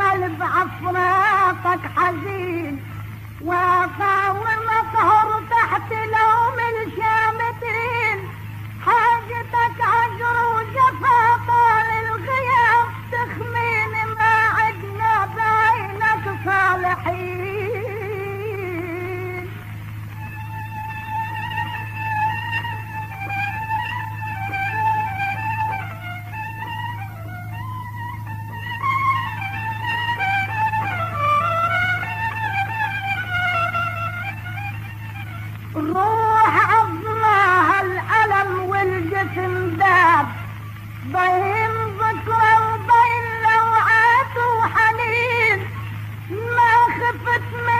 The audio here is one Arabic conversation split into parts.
القلب أفراقك حزين. وقاوم ومقهور تحت لوم الشامتين but me.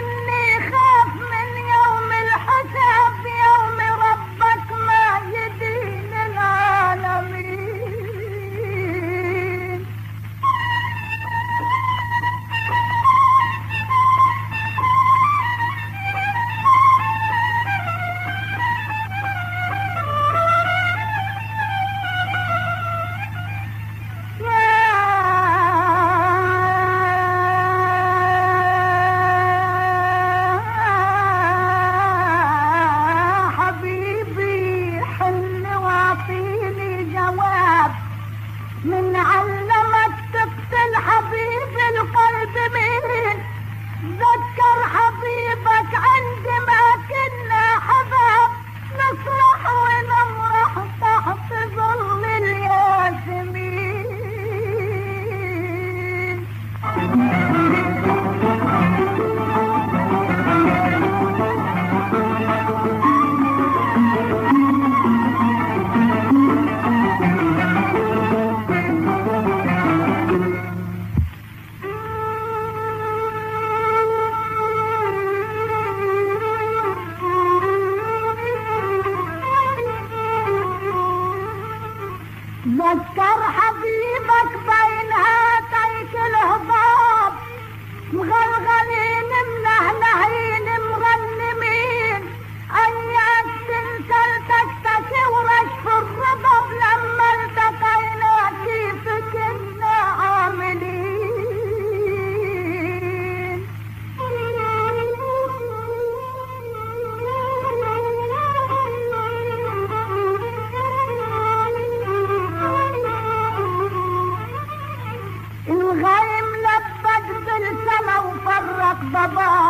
papá.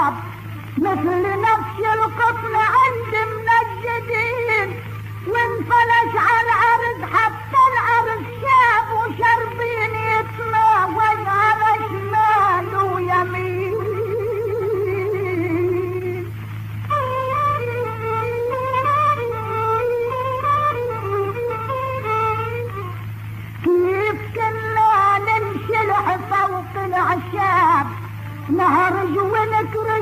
نهار الجوانك راجع